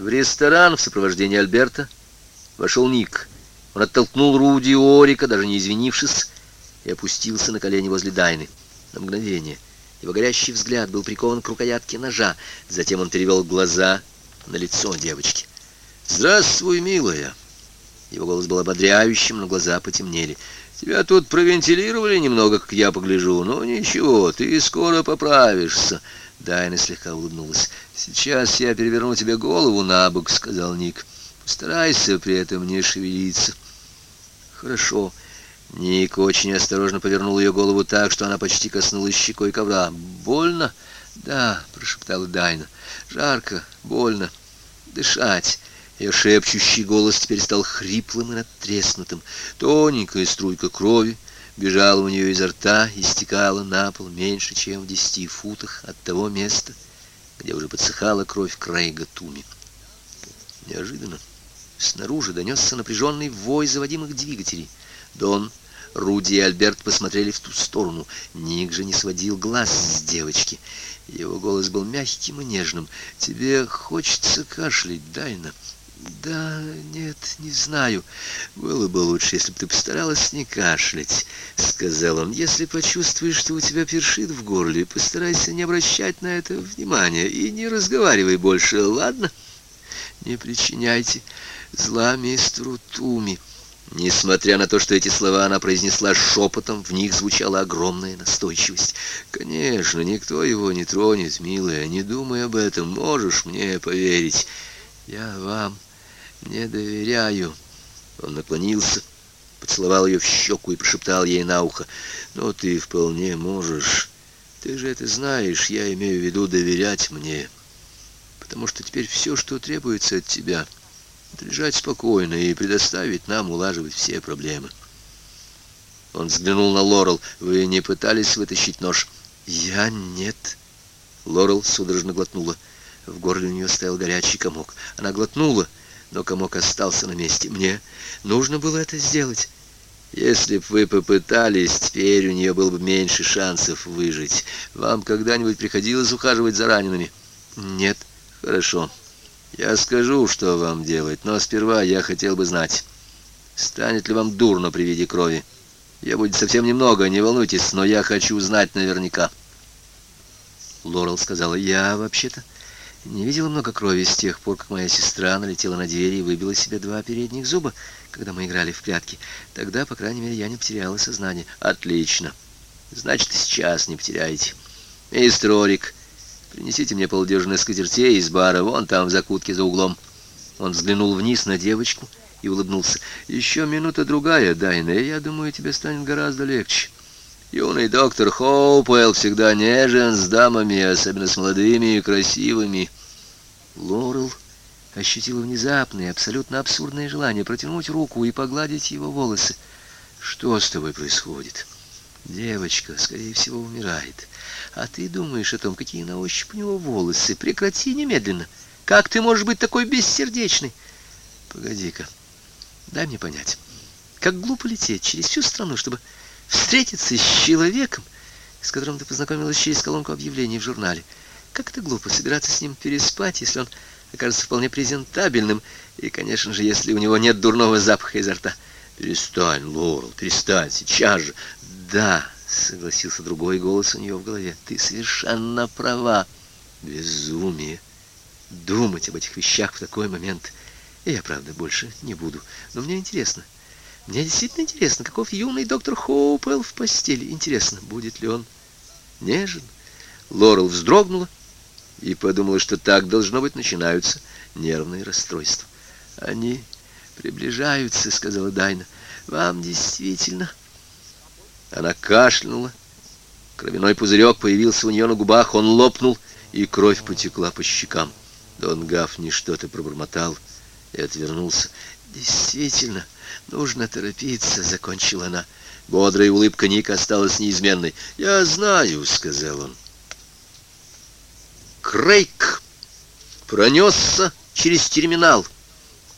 В ресторан в сопровождении Альберта вошел Ник. Он оттолкнул Руди Орика, даже не извинившись, и опустился на колени возле Дайны. На мгновение его горящий взгляд был прикован к рукоятке ножа. Затем он перевел глаза на лицо девочки. «Здравствуй, милая!» Его голос был ободряющим, но глаза потемнели. «Тебя тут провентилировали немного, как я погляжу, но ничего, ты скоро поправишься». Дайна слегка улыбнулась. «Сейчас я переверну тебе голову на бок», — сказал Ник. «Постарайся при этом не шевелиться». «Хорошо». Ник очень осторожно повернул ее голову так, что она почти коснулась щекой ковра. «Больно?» «Да», — прошептала Дайна. «Жарко, больно. Дышать». Ее шепчущий голос теперь стал хриплым и надтреснутым. Тоненькая струйка крови бежала у нее изо рта и стекала на пол меньше, чем в десяти футах от того места, где уже подсыхала кровь Крейга Туми. Неожиданно снаружи донесся напряженный вой заводимых двигателей. Дон, Руди и Альберт посмотрели в ту сторону. Ник же не сводил глаз с девочки. Его голос был мягким и нежным. «Тебе хочется кашлять, Дайна?» «Да, нет, не знаю. Было бы лучше, если бы ты постаралась не кашлять», — сказал он. «Если почувствуешь, что у тебя першит в горле, постарайся не обращать на это внимания и не разговаривай больше, ладно? Не причиняйте зла мистеру Туми». Несмотря на то, что эти слова она произнесла шепотом, в них звучала огромная настойчивость. «Конечно, никто его не тронет, милая, не думай об этом, можешь мне поверить. Я вам не доверяю». Он наклонился, поцеловал ее в щеку и прошептал ей на ухо. «Но ты вполне можешь. Ты же это знаешь, я имею в виду доверять мне, потому что теперь все, что требуется от тебя...» лежать спокойно и предоставить нам улаживать все проблемы. Он взглянул на Лорел. «Вы не пытались вытащить нож?» «Я нет». Лорел судорожно глотнула. В горле у нее стоял горячий комок. Она глотнула, но комок остался на месте. «Мне нужно было это сделать». «Если б вы попытались, теперь у нее было бы меньше шансов выжить. Вам когда-нибудь приходилось ухаживать за ранеными?» «Нет». «Хорошо». Я скажу, что вам делать, но сперва я хотел бы знать, станет ли вам дурно при виде крови. Я будет совсем немного, не волнуйтесь, но я хочу знать наверняка. Лорел сказала, я вообще-то не видела много крови с тех пор, как моя сестра налетела на дверь и выбила себе два передних зуба, когда мы играли в прятки. Тогда, по крайней мере, я не потеряла сознание. Отлично. Значит, сейчас не потеряете. Мистер Орик... Принесите мне полдюжины скатертей из бара, вон там в закутке за углом. Он взглянул вниз на девочку и улыбнулся. Еще минута-другая, Дайна, и я думаю, тебе станет гораздо легче. Юный доктор Хоупуэлл всегда нежен с дамами, особенно с молодыми и красивыми. Лорел ощутила внезапное, абсолютно абсурдное желание протянуть руку и погладить его волосы. Что с тобой происходит? Девочка, скорее всего, умирает. А ты думаешь о том, какие на ощупь у него волосы. Прекрати немедленно. Как ты можешь быть такой бессердечный? Погоди-ка, дай мне понять. Как глупо лететь через всю страну, чтобы встретиться с человеком, с которым ты познакомилась через колонку объявлений в журнале. Как это глупо собираться с ним переспать, если он окажется вполне презентабельным, и, конечно же, если у него нет дурного запаха изо рта. Перестань, Лорел, перестань, сейчас же. Да, согласился другой голос у нее в голове. Ты совершенно права. Безумие. Думать об этих вещах в такой момент. Я, правда, больше не буду. Но мне интересно. Мне действительно интересно, каков юный доктор Хоупелл в постели. Интересно, будет ли он нежен? Лорел вздрогнула и подумала, что так, должно быть, начинаются нервные расстройства. Они приближаются, сказала Дайна. Вам действительно она кашлянула. Кровяной пузырек появился у нее на губах, он лопнул, и кровь потекла по щекам. Дон Гафни что-то пробормотал и отвернулся. «Действительно, нужно торопиться», — закончила она. Бодрая улыбка Ника осталась неизменной. «Я знаю», — сказал он. Крейг пронесся через терминал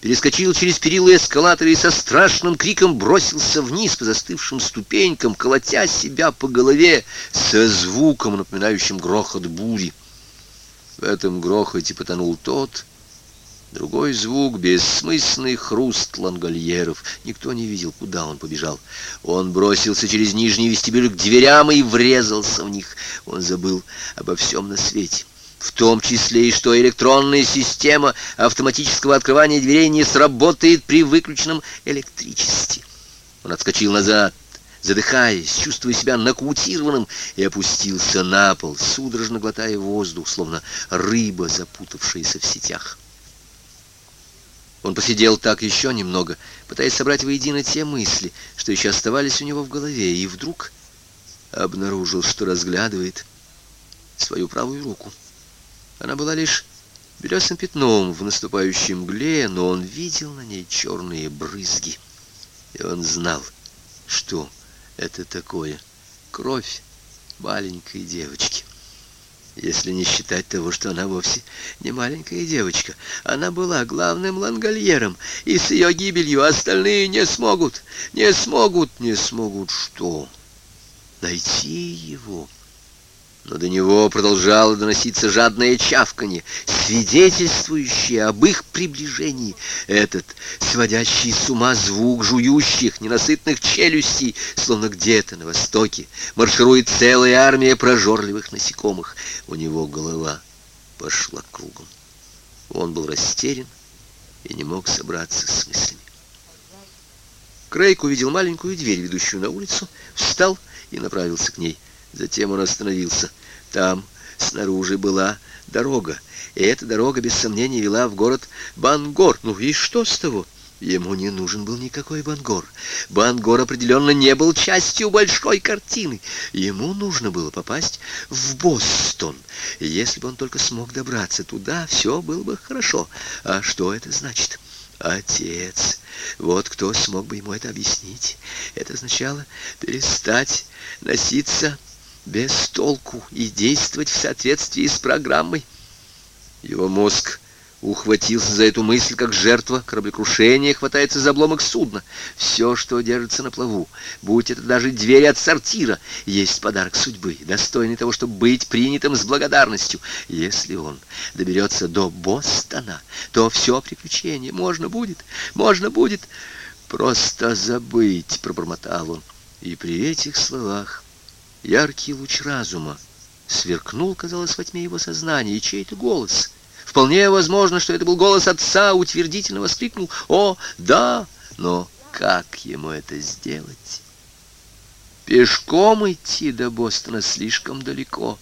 перескочил через перила эскалатора и со страшным криком бросился вниз по застывшим ступенькам, колотя себя по голове со звуком, напоминающим грохот бури. В этом грохоте потонул тот, Другой звук, бессмысленный хруст лангольеров. Никто не видел, куда он побежал. Он бросился через нижний вестибюль к дверям и врезался в них. Он забыл обо всем на свете. В том числе и что электронная система автоматического открывания дверей не сработает при выключенном электричестве. Он отскочил назад, задыхаясь, чувствуя себя нокаутированным, и опустился на пол, судорожно глотая воздух, словно рыба, запутавшаяся в сетях. Он посидел так еще немного, пытаясь собрать воедино те мысли, что еще оставались у него в голове, и вдруг обнаружил, что разглядывает свою правую руку. Она была лишь белесым пятном в наступающей мгле, но он видел на ней черные брызги. И он знал, что это такое. Кровь маленькой девочки. Если не считать того, что она вовсе не маленькая девочка. Она была главным лангольером, и с ее гибелью остальные не смогут, не смогут, не смогут что? Найти его но до него продолжало доноситься жадное чавканье, свидетельствующее об их приближении. Этот сводящий с ума звук жующих, ненасытных челюстей, словно где-то на востоке, марширует целая армия прожорливых насекомых. У него голова пошла кругом. Он был растерян и не мог собраться с мыслями. Крейг увидел маленькую дверь, ведущую на улицу, встал и направился к ней. Затем он остановился. Там снаружи была дорога, и эта дорога, без сомнения, вела в город Бангор. Ну и что с того? Ему не нужен был никакой Бангор. Бангор определенно не был частью большой картины. Ему нужно было попасть в Бостон. Если бы он только смог добраться туда, все было бы хорошо. А что это значит? Отец. Вот кто смог бы ему это объяснить. Это означало перестать носиться без толку и действовать в соответствии с программой. Его мозг ухватился за эту мысль, как жертва кораблекрушения хватается за обломок судна. Все, что держится на плаву, будь это даже дверь от сортира, есть подарок судьбы, достойный того, чтобы быть принятым с благодарностью. Если он доберется до Бостона, то все приключение можно будет, можно будет просто забыть, пробормотал он. И при этих словах Яркий луч разума сверкнул, казалось, во тьме его сознания, и чей-то голос. Вполне возможно, что это был голос отца, утвердительно воскликнул «О, да!» Но как ему это сделать? Пешком идти до Бостона слишком далеко,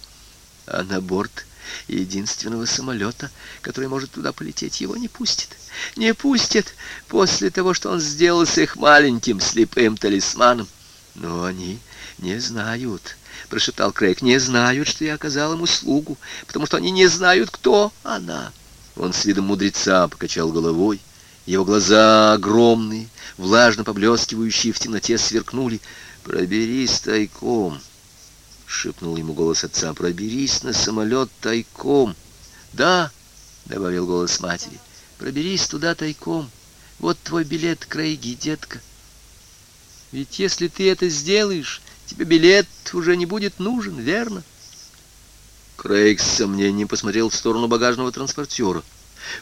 а на борт единственного самолета, который может туда полететь, его не пустит. Не пустит после того, что он сделал с их маленьким слепым талисманом. Но они «Не знают», — прошептал Крейг, — «не знают, что я оказал им услугу, потому что они не знают, кто она». Он с видом мудреца покачал головой. Его глаза огромные, влажно поблескивающие в темноте, сверкнули. «Проберись тайком», — шепнул ему голос отца, — «проберись на самолет тайком». «Да», — добавил голос матери, — «проберись туда тайком. Вот твой билет, Крейги, детка». «Ведь если ты это сделаешь, Тебе билет уже не будет нужен, верно? Крейг с сомнением посмотрел в сторону багажного транспортера.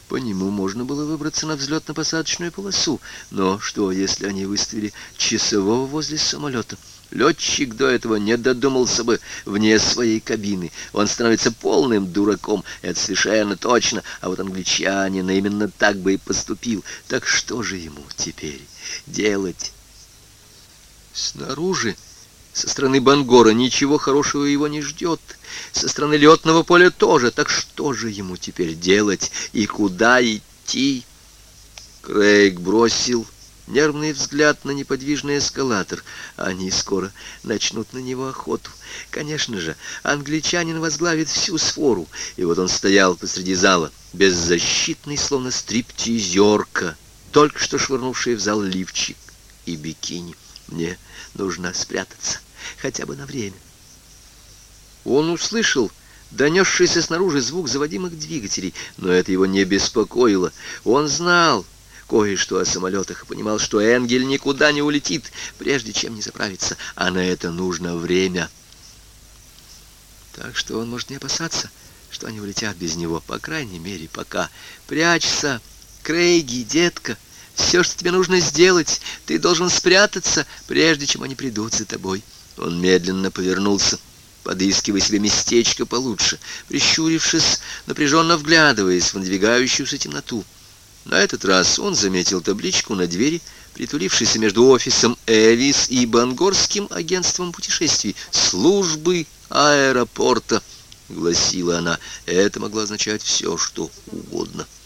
По нему можно было выбраться на взлетно-посадочную полосу. Но что, если они выставили часового возле самолета? Летчик до этого не додумался бы вне своей кабины. Он становится полным дураком, это совершенно точно. А вот англичанин именно так бы и поступил. Так что же ему теперь делать? Снаружи со стороны Бангора ничего хорошего его не ждет. Со стороны летного поля тоже. Так что же ему теперь делать и куда идти? Крейг бросил нервный взгляд на неподвижный эскалатор. Они скоро начнут на него охоту. Конечно же, англичанин возглавит всю свору. И вот он стоял посреди зала, беззащитный, словно стриптизерка, только что швырнувший в зал лифчик и бикини. Мне нужно спрятаться хотя бы на время. Он услышал донесшийся снаружи звук заводимых двигателей, но это его не беспокоило. Он знал кое-что о самолетах и понимал, что Энгель никуда не улетит, прежде чем не заправиться, а на это нужно время. Так что он может не опасаться, что они улетят без него, по крайней мере, пока. «Прячься!» Крейги, детка, все, что тебе нужно сделать, ты должен спрятаться, прежде чем они придут за тобой». Он медленно повернулся, подыскивая себе местечко получше, прищурившись, напряженно вглядываясь в надвигающуюся темноту. На этот раз он заметил табличку на двери, притулившейся между офисом Элис и Бангорским агентством путешествий «Службы аэропорта», — гласила она. Это могло означать все, что угодно. —